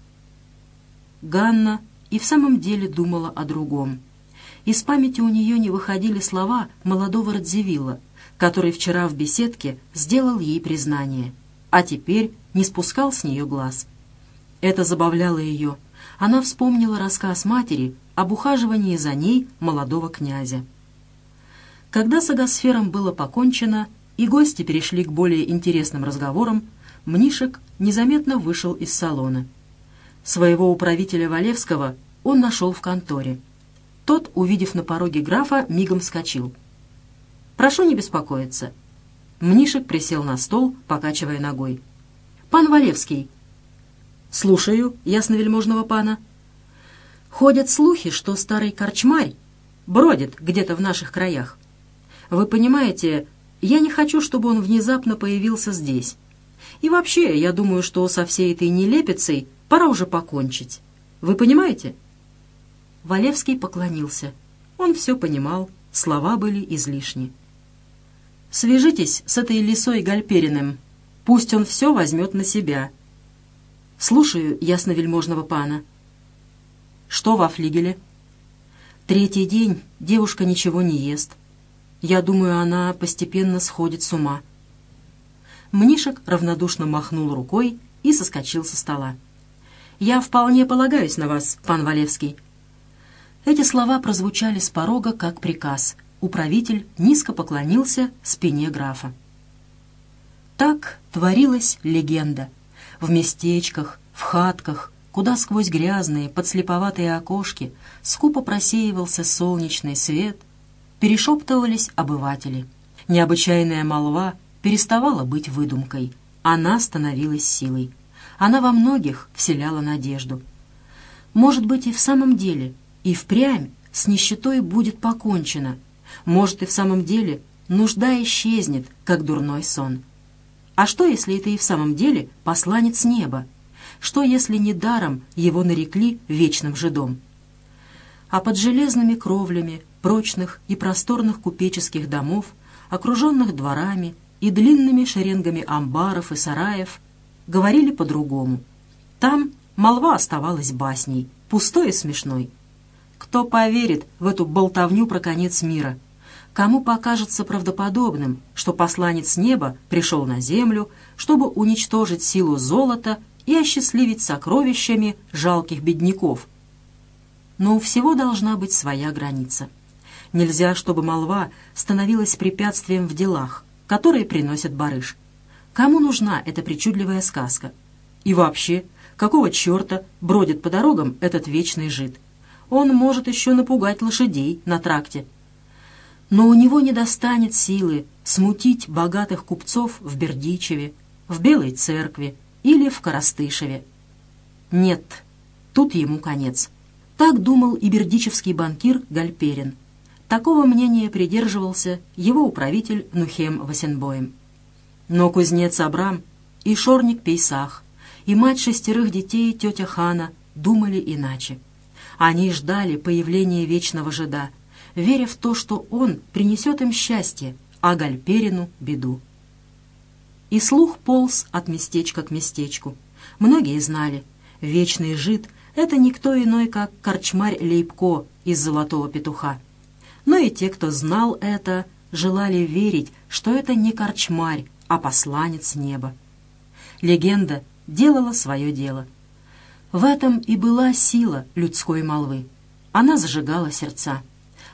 Ганна и в самом деле думала о другом. Из памяти у нее не выходили слова молодого Радзивилла, который вчера в беседке сделал ей признание, а теперь не спускал с нее глаз. Это забавляло ее. Она вспомнила рассказ матери об ухаживании за ней молодого князя. Когда с агосфером было покончено, и гости перешли к более интересным разговорам, Мнишек незаметно вышел из салона — Своего управителя Валевского он нашел в конторе. Тот, увидев на пороге графа, мигом вскочил. «Прошу не беспокоиться». Мнишек присел на стол, покачивая ногой. «Пан Валевский». «Слушаю, ясновельможного пана». «Ходят слухи, что старый корчмарь бродит где-то в наших краях. Вы понимаете, я не хочу, чтобы он внезапно появился здесь. И вообще, я думаю, что со всей этой нелепицей Пора уже покончить. Вы понимаете?» Валевский поклонился. Он все понимал, слова были излишни. «Свяжитесь с этой лисой Гальпериным. Пусть он все возьмет на себя». «Слушаю, ясновельможного пана». «Что во флигеле?» «Третий день девушка ничего не ест. Я думаю, она постепенно сходит с ума». Мнишек равнодушно махнул рукой и соскочил со стола. Я вполне полагаюсь на вас, пан Валевский». Эти слова прозвучали с порога как приказ. Управитель низко поклонился спине графа. Так творилась легенда. В местечках, в хатках, куда сквозь грязные, подслеповатые окошки скупо просеивался солнечный свет, перешептывались обыватели. Необычайная молва переставала быть выдумкой. Она становилась силой она во многих вселяла надежду. Может быть, и в самом деле, и впрямь с нищетой будет покончено. Может, и в самом деле нужда исчезнет, как дурной сон. А что, если это и в самом деле посланец неба? Что, если недаром его нарекли вечным жидом? А под железными кровлями прочных и просторных купеческих домов, окруженных дворами и длинными шеренгами амбаров и сараев, говорили по-другому. Там молва оставалась басней, пустой и смешной. Кто поверит в эту болтовню про конец мира? Кому покажется правдоподобным, что посланец неба пришел на землю, чтобы уничтожить силу золота и осчастливить сокровищами жалких бедняков? Но у всего должна быть своя граница. Нельзя, чтобы молва становилась препятствием в делах, которые приносят барыш. Кому нужна эта причудливая сказка? И вообще, какого черта бродит по дорогам этот вечный жид? Он может еще напугать лошадей на тракте. Но у него не достанет силы смутить богатых купцов в Бердичеве, в Белой церкви или в Коростышеве. Нет, тут ему конец. Так думал и бердичевский банкир Гальперин. Такого мнения придерживался его управитель Нухем Васенбоем. Но кузнец Абрам и шорник Пейсах, и мать шестерых детей тетя Хана думали иначе. Они ждали появления вечного жида, веря в то, что он принесет им счастье, а Гальперину — беду. И слух полз от местечка к местечку. Многие знали, вечный жид — это никто иной, как корчмарь Лейбко из «Золотого петуха». Но и те, кто знал это, желали верить, что это не корчмарь, а посланец неба. Легенда делала свое дело. В этом и была сила людской молвы. Она зажигала сердца.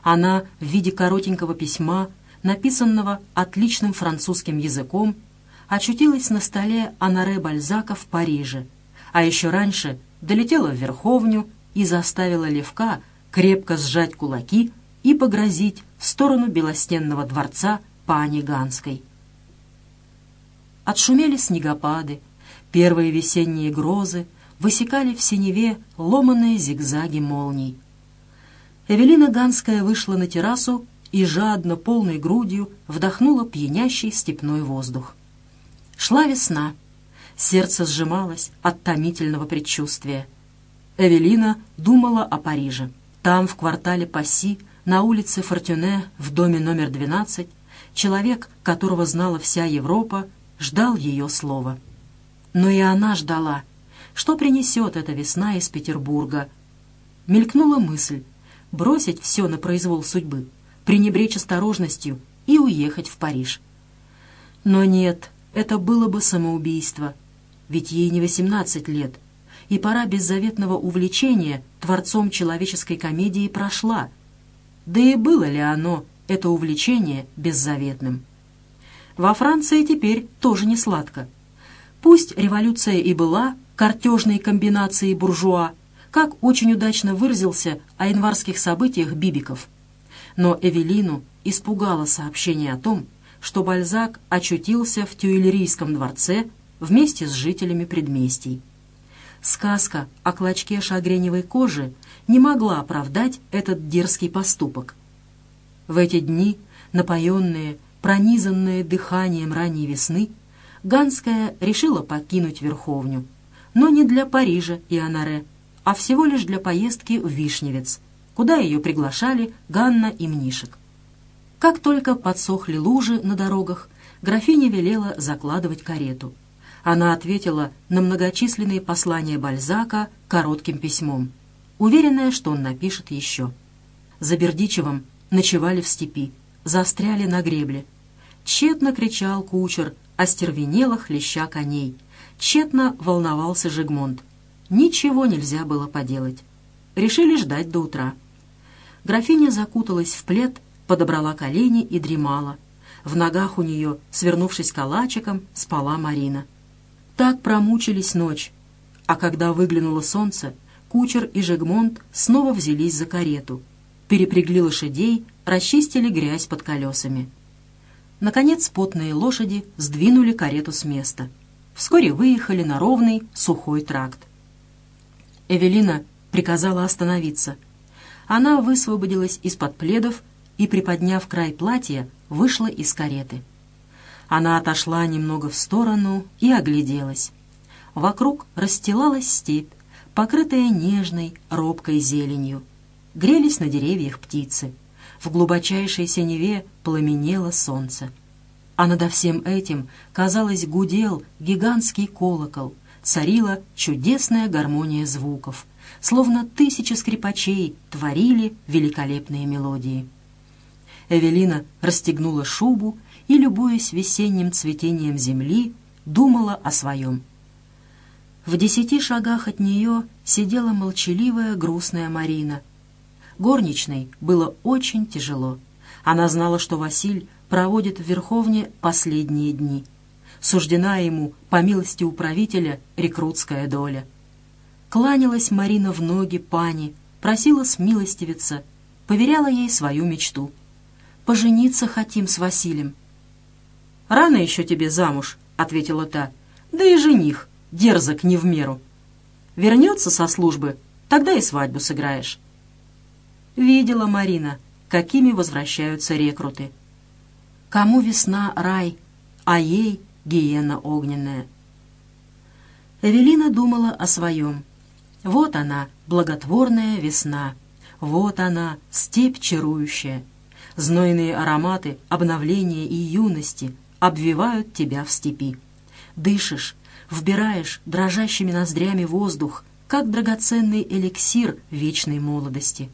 Она в виде коротенького письма, написанного отличным французским языком, очутилась на столе Анаре Бальзака в Париже, а еще раньше долетела в Верховню и заставила Левка крепко сжать кулаки и погрозить в сторону Белостенного дворца пани Ганской. Отшумели снегопады, первые весенние грозы высекали в синеве ломаные зигзаги молний. Эвелина Ганская вышла на террасу и жадно, полной грудью вдохнула пьянящий степной воздух. Шла весна. Сердце сжималось от томительного предчувствия. Эвелина думала о Париже. Там, в квартале Пасси, на улице Фортюне, в доме номер 12, человек, которого знала вся Европа, ждал ее слова. Но и она ждала. Что принесет эта весна из Петербурга? Мелькнула мысль бросить все на произвол судьбы, пренебречь осторожностью и уехать в Париж. Но нет, это было бы самоубийство, ведь ей не 18 лет, и пора беззаветного увлечения творцом человеческой комедии прошла. Да и было ли оно, это увлечение, беззаветным? Во Франции теперь тоже не сладко. Пусть революция и была картежной комбинацией буржуа, как очень удачно выразился о январских событиях Бибиков. Но Эвелину испугало сообщение о том, что Бальзак очутился в Тюильрийском дворце вместе с жителями предместий. Сказка о клочке шагреневой кожи не могла оправдать этот дерзкий поступок. В эти дни, напоенные, пронизанные дыханием ранней весны, Ганская решила покинуть Верховню, но не для Парижа и Анаре, а всего лишь для поездки в Вишневец, куда ее приглашали Ганна и Мнишек. Как только подсохли лужи на дорогах, графиня велела закладывать карету. Она ответила на многочисленные послания Бальзака коротким письмом, уверенная, что он напишет еще. За Бердичевым ночевали в степи, застряли на гребле. Тщетно кричал кучер, остервенело хлеща коней. Тщетно волновался Жигмонт. Ничего нельзя было поделать. Решили ждать до утра. Графиня закуталась в плед подобрала колени и дремала. В ногах у нее, свернувшись калачиком, спала Марина. Так промучились ночь, а когда выглянуло солнце, кучер и Жегмонт снова взялись за карету, перепрягли лошадей, расчистили грязь под колесами. Наконец потные лошади сдвинули карету с места. Вскоре выехали на ровный, сухой тракт. Эвелина приказала остановиться. Она высвободилась из-под пледов и, приподняв край платья, вышла из кареты. Она отошла немного в сторону и огляделась. Вокруг расстилалась степь, покрытая нежной, робкой зеленью. Грелись на деревьях птицы. В глубочайшей синеве пламенело солнце. А над всем этим, казалось, гудел гигантский колокол, царила чудесная гармония звуков, словно тысячи скрипачей творили великолепные мелодии. Эвелина расстегнула шубу и, любуясь весенним цветением земли, думала о своем. В десяти шагах от нее сидела молчаливая грустная Марина. Горничной было очень тяжело. Она знала, что Василь проводит в Верховне последние дни. Суждена ему, по милости управителя, рекрутская доля. Кланялась Марина в ноги пани, просила смилостивиться, поверяла ей свою мечту — пожениться хотим с Василием». «Рано еще тебе замуж», — ответила та. «Да и жених, дерзок не в меру. Вернется со службы, тогда и свадьбу сыграешь». Видела Марина, какими возвращаются рекруты. Кому весна — рай, а ей — гиена огненная. Эвелина думала о своем. Вот она, благотворная весна. Вот она, степь чарующая. Знойные ароматы обновления и юности обвивают тебя в степи. Дышишь, вбираешь дрожащими ноздрями воздух, как драгоценный эликсир вечной молодости.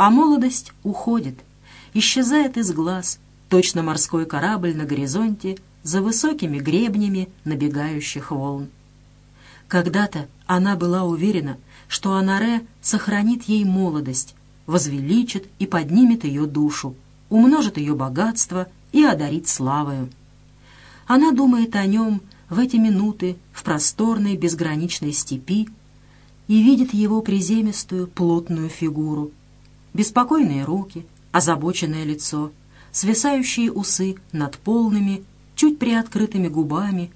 А молодость уходит, исчезает из глаз, точно морской корабль на горизонте, за высокими гребнями набегающих волн. Когда-то она была уверена, что Анаре сохранит ей молодость, возвеличит и поднимет ее душу, умножит ее богатство и одарит славою. Она думает о нем в эти минуты в просторной безграничной степи и видит его приземистую плотную фигуру, беспокойные руки, озабоченное лицо, свисающие усы над полными, чуть приоткрытыми губами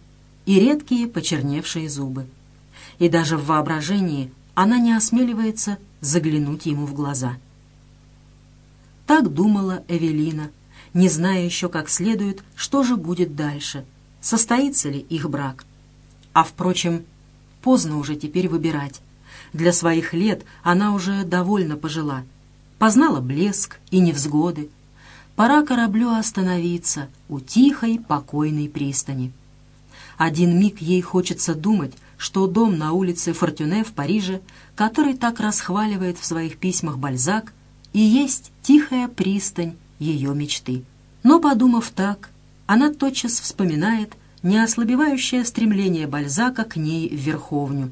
и редкие почерневшие зубы. И даже в воображении она не осмеливается заглянуть ему в глаза. Так думала Эвелина, не зная еще как следует, что же будет дальше, состоится ли их брак. А, впрочем, поздно уже теперь выбирать. Для своих лет она уже довольно пожила. Познала блеск и невзгоды. Пора кораблю остановиться у тихой, покойной пристани. Один миг ей хочется думать, что дом на улице Фортюне в Париже, который так расхваливает в своих письмах Бальзак, и есть тихая пристань ее мечты. Но, подумав так, она тотчас вспоминает неослабевающее стремление Бальзака к ней в Верховню.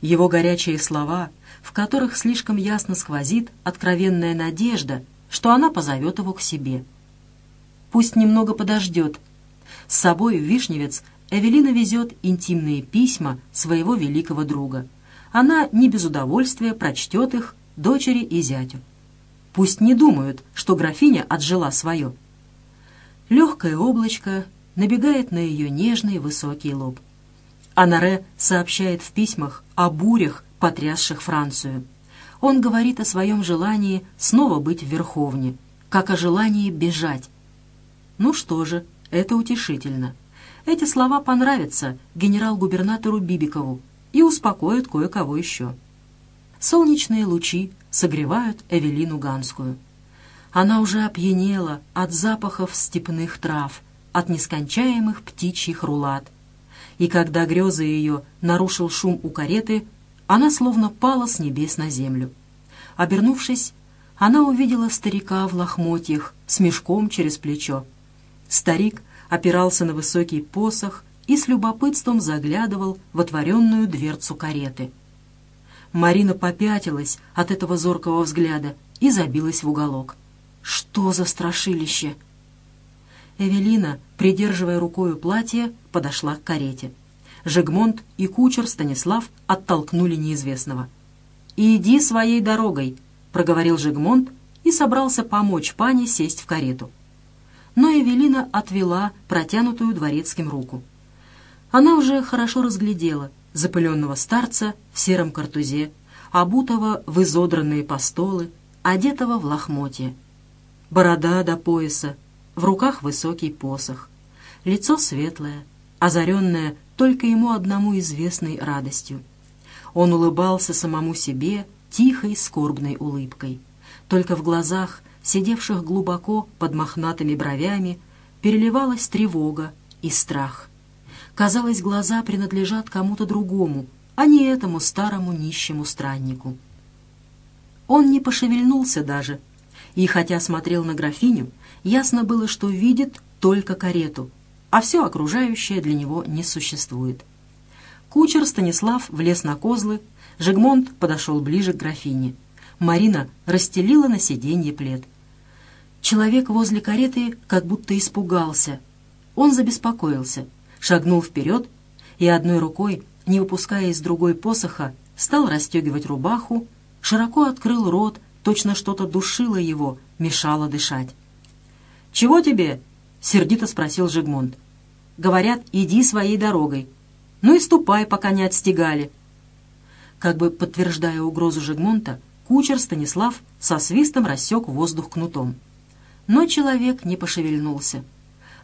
Его горячие слова, в которых слишком ясно сквозит откровенная надежда, что она позовет его к себе. Пусть немного подождет. С собой в Вишневец Эвелина везет интимные письма своего великого друга. Она не без удовольствия прочтет их дочери и зятю. Пусть не думают, что графиня отжила свое. Легкое облачко набегает на ее нежный высокий лоб. Анаре сообщает в письмах о бурях, потрясших Францию. Он говорит о своем желании снова быть в Верховне, как о желании бежать. Ну что же, это утешительно. Эти слова понравятся генерал-губернатору Бибикову и успокоят кое-кого еще. Солнечные лучи согревают Эвелину Ганскую. Она уже опьянела от запахов степных трав, от нескончаемых птичьих рулат. И когда грезы ее нарушил шум у кареты, она словно пала с небес на землю. Обернувшись, она увидела старика в лохмотьях с мешком через плечо. Старик опирался на высокий посох и с любопытством заглядывал в отворенную дверцу кареты. Марина попятилась от этого зоркого взгляда и забилась в уголок. «Что за страшилище?» Эвелина, придерживая рукою платье, подошла к карете. Жегмонт и кучер Станислав оттолкнули неизвестного. «Иди своей дорогой», — проговорил Жегмонт и собрался помочь пане сесть в карету. Но Эвелина отвела протянутую дворецким руку. Она уже хорошо разглядела запыленного старца в сером картузе, обутого в изодранные постолы, одетого в лохмотье. Борода до пояса, в руках высокий посох, лицо светлое, озаренное только ему одному известной радостью. Он улыбался самому себе тихой, скорбной улыбкой. Только в глазах, сидевших глубоко под мохнатыми бровями, переливалась тревога и страх — Казалось, глаза принадлежат кому-то другому, а не этому старому нищему страннику. Он не пошевельнулся даже, и хотя смотрел на графиню, ясно было, что видит только карету, а все окружающее для него не существует. Кучер Станислав влез на козлы, Жегмонт подошел ближе к графине. Марина расстелила на сиденье плед. Человек возле кареты как будто испугался. Он забеспокоился — шагнул вперед и одной рукой, не выпуская из другой посоха, стал расстегивать рубаху, широко открыл рот, точно что-то душило его, мешало дышать. «Чего тебе?» — сердито спросил Жигмунд. «Говорят, иди своей дорогой. Ну и ступай, пока не отстегали». Как бы подтверждая угрозу Жигмонта, кучер Станислав со свистом рассек воздух кнутом. Но человек не пошевельнулся.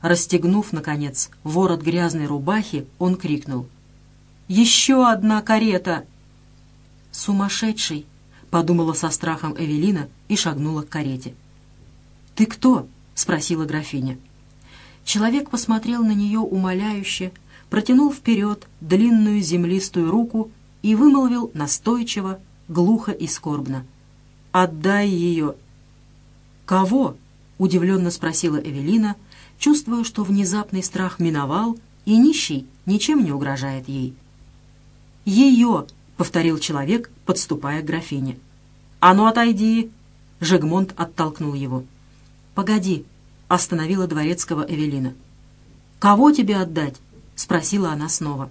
Расстегнув, наконец, ворот грязной рубахи, он крикнул. «Еще одна карета!» «Сумасшедший!» — подумала со страхом Эвелина и шагнула к карете. «Ты кто?» — спросила графиня. Человек посмотрел на нее умоляюще, протянул вперед длинную землистую руку и вымолвил настойчиво, глухо и скорбно. «Отдай ее!» «Кого?» — удивленно спросила Эвелина, чувствуя, что внезапный страх миновал, и нищий ничем не угрожает ей. «Ее!» — повторил человек, подступая к графине. «А ну, отойди!» — Жегмонт оттолкнул его. «Погоди!» — остановила дворецкого Эвелина. «Кого тебе отдать?» — спросила она снова.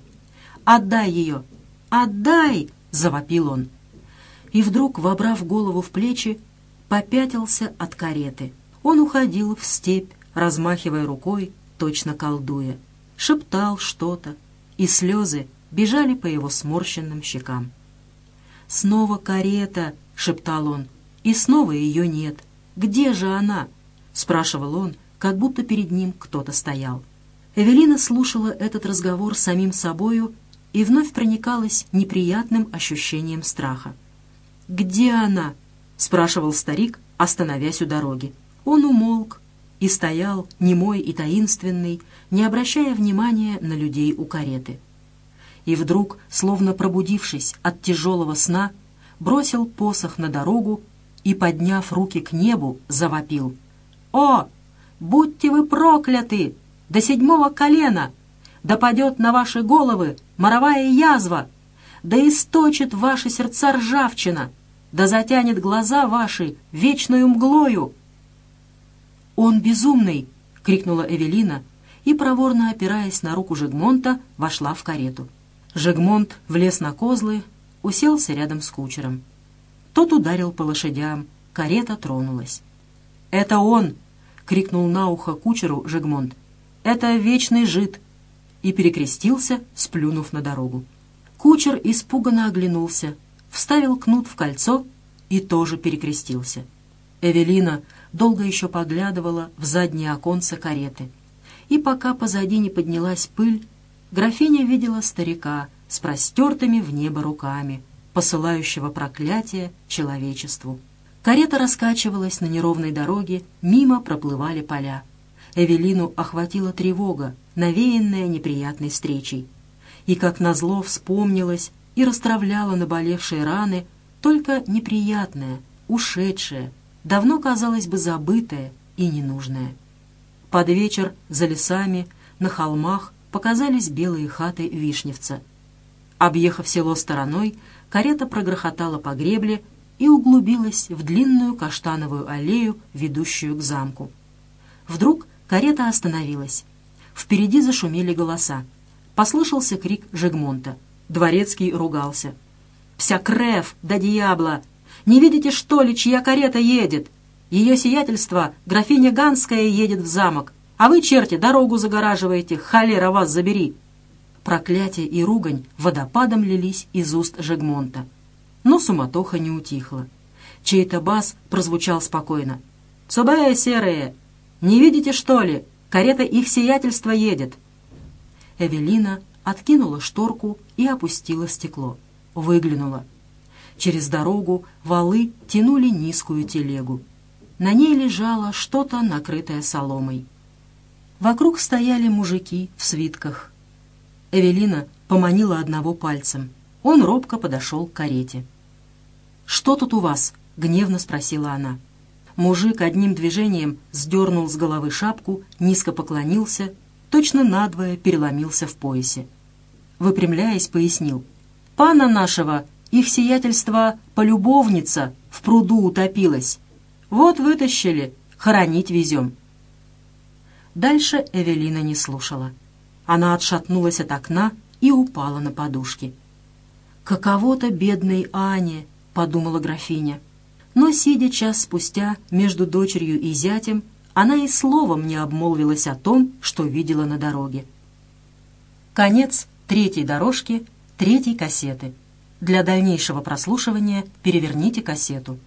«Отдай ее! Отдай!» — завопил он. И вдруг, вобрав голову в плечи, попятился от кареты. Он уходил в степь, размахивая рукой, точно колдуя. Шептал что-то, и слезы бежали по его сморщенным щекам. «Снова карета!» — шептал он. «И снова ее нет. Где же она?» — спрашивал он, как будто перед ним кто-то стоял. Эвелина слушала этот разговор самим собою и вновь проникалась неприятным ощущением страха. «Где она?» — спрашивал старик, остановясь у дороги. Он умолк и стоял, немой и таинственный, не обращая внимания на людей у кареты. И вдруг, словно пробудившись от тяжелого сна, бросил посох на дорогу и, подняв руки к небу, завопил. «О, будьте вы прокляты! До седьмого колена! Да падет на ваши головы моровая язва! Да источит ваши сердца ржавчина! Да затянет глаза ваши вечную мглою!» «Он безумный!» — крикнула Эвелина и, проворно опираясь на руку Жегмонта, вошла в карету. Жегмонт влез на козлы, уселся рядом с кучером. Тот ударил по лошадям, карета тронулась. «Это он!» — крикнул на ухо кучеру Жегмонт. «Это вечный жид!» и перекрестился, сплюнув на дорогу. Кучер испуганно оглянулся, вставил кнут в кольцо и тоже перекрестился. Эвелина долго еще поглядывала в заднее оконце кареты. И пока позади не поднялась пыль, графиня видела старика с простертыми в небо руками, посылающего проклятие человечеству. Карета раскачивалась на неровной дороге, мимо проплывали поля. Эвелину охватила тревога, навеянная неприятной встречей. И, как назло, вспомнилась и расстравляла наболевшие раны только неприятное, ушедшее, давно, казалось бы, забытое и ненужное. Под вечер за лесами, на холмах показались белые хаты Вишневца. Объехав село стороной, карета прогрохотала по гребле и углубилась в длинную каштановую аллею, ведущую к замку. Вдруг карета остановилась. Впереди зашумели голоса. Послышался крик Жегмонта. Дворецкий ругался. «Вся крев да дьябла! Не видите, что ли, чья карета едет? Ее сиятельство, графиня Ганская, едет в замок, а вы, черти, дорогу загораживаете, холера вас забери!» Проклятие и ругань водопадом лились из уст Жегмонта. Но суматоха не утихла. Чей-то бас прозвучал спокойно. «Цубая серые! Не видите, что ли? Карета их сиятельства едет!» Эвелина откинула шторку и опустила стекло. Выглянула. Через дорогу валы тянули низкую телегу. На ней лежало что-то, накрытое соломой. Вокруг стояли мужики в свитках. Эвелина поманила одного пальцем. Он робко подошел к карете. «Что тут у вас?» — гневно спросила она. Мужик одним движением сдернул с головы шапку, низко поклонился, точно надвое переломился в поясе. Выпрямляясь, пояснил. «Пана нашего их сиятельство полюбовница в пруду утопилась. Вот вытащили, хоронить везем. Дальше Эвелина не слушала. Она отшатнулась от окна и упала на подушки. «Каково-то бедной Ане», — подумала графиня. Но, сидя час спустя между дочерью и зятем, она и словом не обмолвилась о том, что видела на дороге. Конец третьей дорожки, третьей кассеты. Для дальнейшего прослушивания переверните кассету.